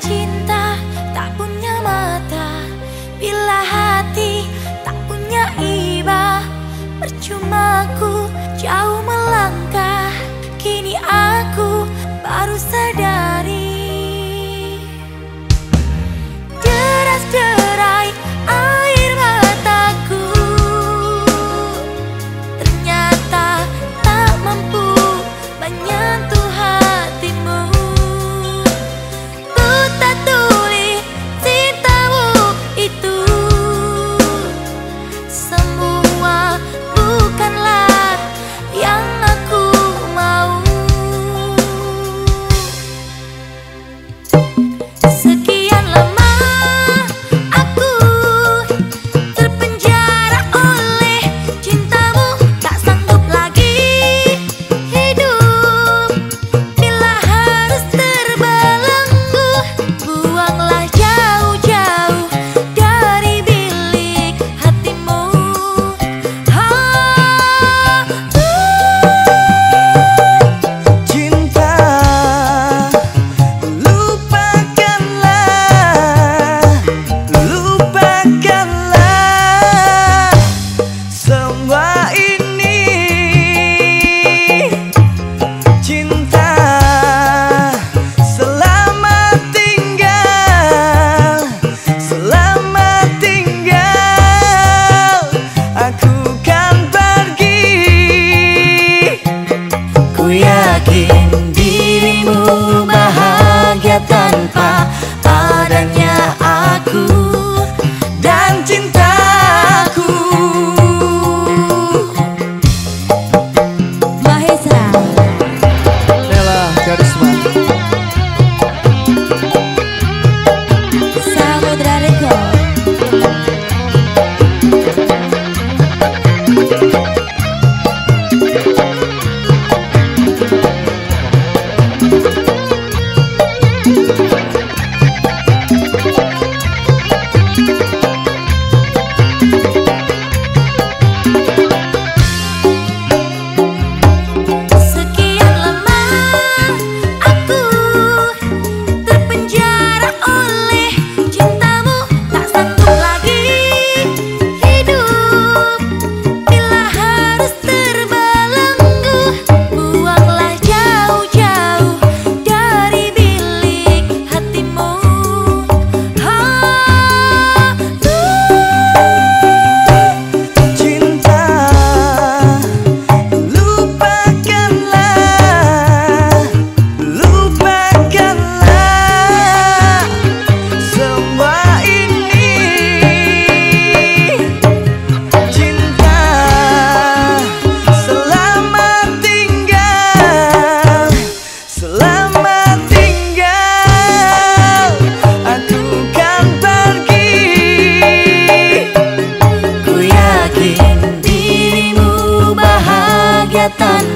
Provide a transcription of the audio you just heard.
cinta tan